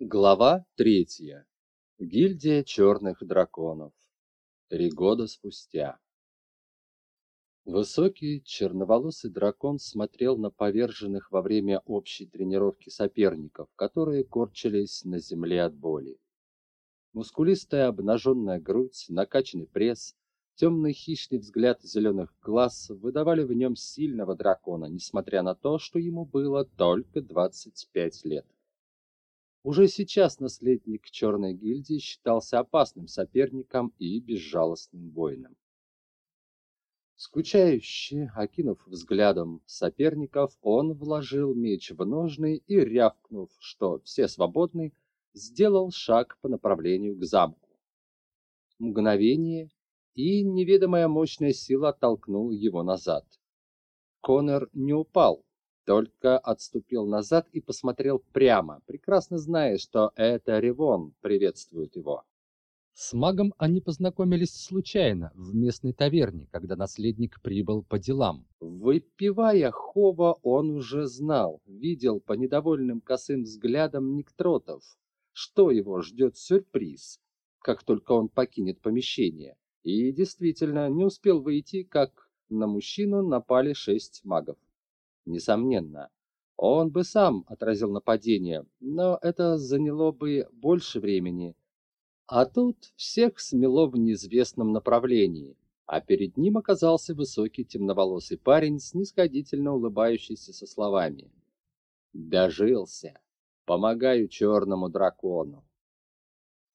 Глава третья. Гильдия черных драконов. Три года спустя. Высокий черноволосый дракон смотрел на поверженных во время общей тренировки соперников, которые корчились на земле от боли. Мускулистая обнаженная грудь, накачанный пресс, темный хищный взгляд зеленых глаз выдавали в нем сильного дракона, несмотря на то, что ему было только 25 лет. Уже сейчас наследник Черной гильдии считался опасным соперником и безжалостным воином. Скучающе, окинув взглядом соперников, он вложил меч в ножны и, рявкнув, что все свободны, сделал шаг по направлению к замку. Мгновение, и неведомая мощная сила оттолкнула его назад. Конор не упал, только отступил назад и посмотрел прямо, прекрасно зная, что это Ревон приветствует его. С магом они познакомились случайно в местной таверне, когда наследник прибыл по делам. Выпивая хова, он уже знал, видел по недовольным косым взглядам Никтротов, что его ждет сюрприз, как только он покинет помещение. И действительно, не успел выйти, как на мужчину напали шесть магов. Несомненно, он бы сам отразил нападение, но это заняло бы больше времени. А тут всех смело в неизвестном направлении, а перед ним оказался высокий темноволосый парень, снисходительно улыбающийся со словами. «Дожился. Помогаю черному дракону».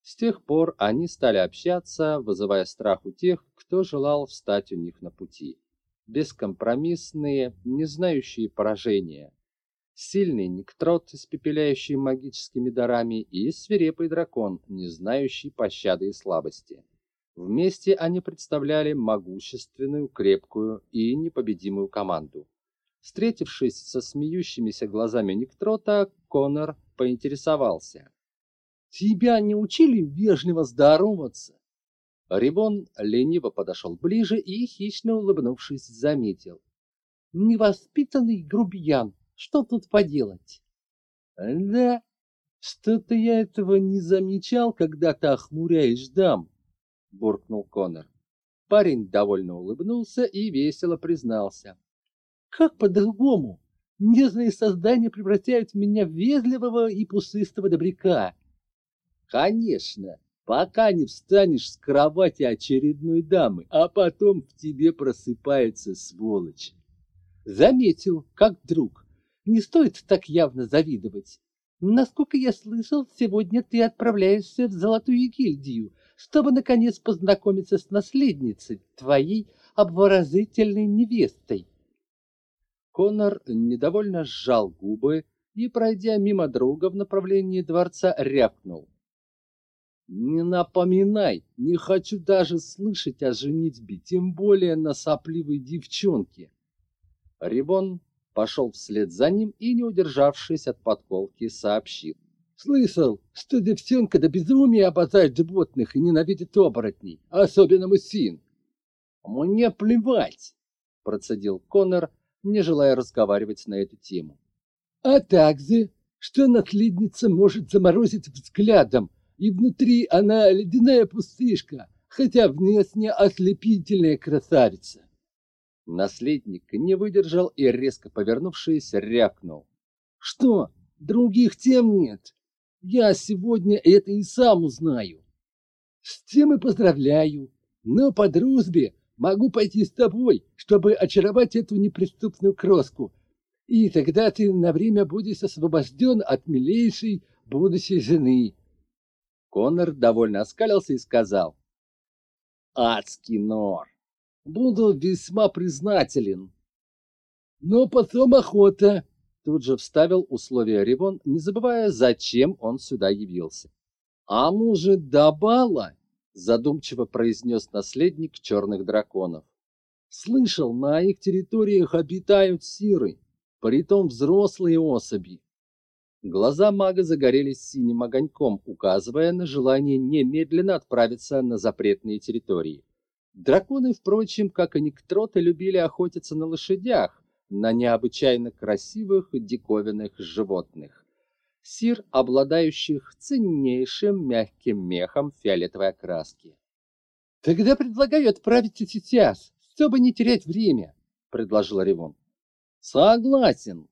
С тех пор они стали общаться, вызывая страх у тех, кто желал встать у них на пути бескомпромиссные, не знающие поражения. Сильный Никтрот, испепеляющий магическими дарами, и свирепый дракон, не знающий пощады и слабости. Вместе они представляли могущественную, крепкую и непобедимую команду. Встретившись со смеющимися глазами Никтрота, Конор поинтересовался. «Тебя не учили вежливо здороваться?» Рибон лениво подошел ближе и, хищно улыбнувшись, заметил. «Невоспитанный грубиян, что тут поделать?» «Да, что-то я этого не замечал, когда ты охмуряешь дам», — буркнул Конор. Парень довольно улыбнулся и весело признался. «Как по-другому? Нежные создания превращают меня в вежливого и пушистого добряка». «Конечно!» Пока не встанешь с кровати очередной дамы, а потом в тебе просыпается сволочь. Заметил, как друг. Не стоит так явно завидовать. Насколько я слышал, сегодня ты отправляешься в Золотую гильдию, чтобы, наконец, познакомиться с наследницей, твоей обворожительной невестой. Конор недовольно сжал губы и, пройдя мимо друга в направлении дворца, рявкнул. Не напоминай, не хочу даже слышать о женитьбе, тем более на сопливой девчонке. Рибон пошел вслед за ним и, не удержавшись от подколки, сообщил. Слышал, что девчонка до безумия обожает животных и ненавидит оборотней, особенно мужчин. Мне плевать, процедил Коннор, не желая разговаривать на эту тему. А также, что наследница может заморозить взглядом и внутри она ледяная пустышка, хотя внешне ослепительная красавица. Наследник не выдержал и, резко повернувшись, рявкнул. «Что, других тем нет? Я сегодня это и сам узнаю. С тем и поздравляю, но по дружбе могу пойти с тобой, чтобы очаровать эту неприступную кроску, и тогда ты на время будешь освобожден от милейшей будущей жены». Коннор довольно оскалился и сказал. «Адский нор! Буду весьма признателен!» «Но потом охота!» Тут же вставил условие Ривон, не забывая, зачем он сюда явился. «А может, до бала?» задумчиво произнес наследник черных драконов. «Слышал, на их территориях обитают сиры, притом взрослые особи. Глаза мага загорелись синим огоньком, указывая на желание немедленно отправиться на запретные территории. Драконы, впрочем, как и никтроты, любили охотиться на лошадях, на необычайно красивых диковинных животных. сир, обладающих ценнейшим мягким мехом фиолетовой окраски. «Тогда предлагаю отправиться сейчас, чтобы не терять время», — предложил Ревон. «Согласен».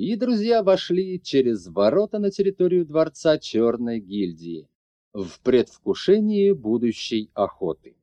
И друзья вошли через ворота на территорию дворца Черной гильдии в предвкушении будущей охоты.